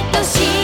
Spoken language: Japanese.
愛しい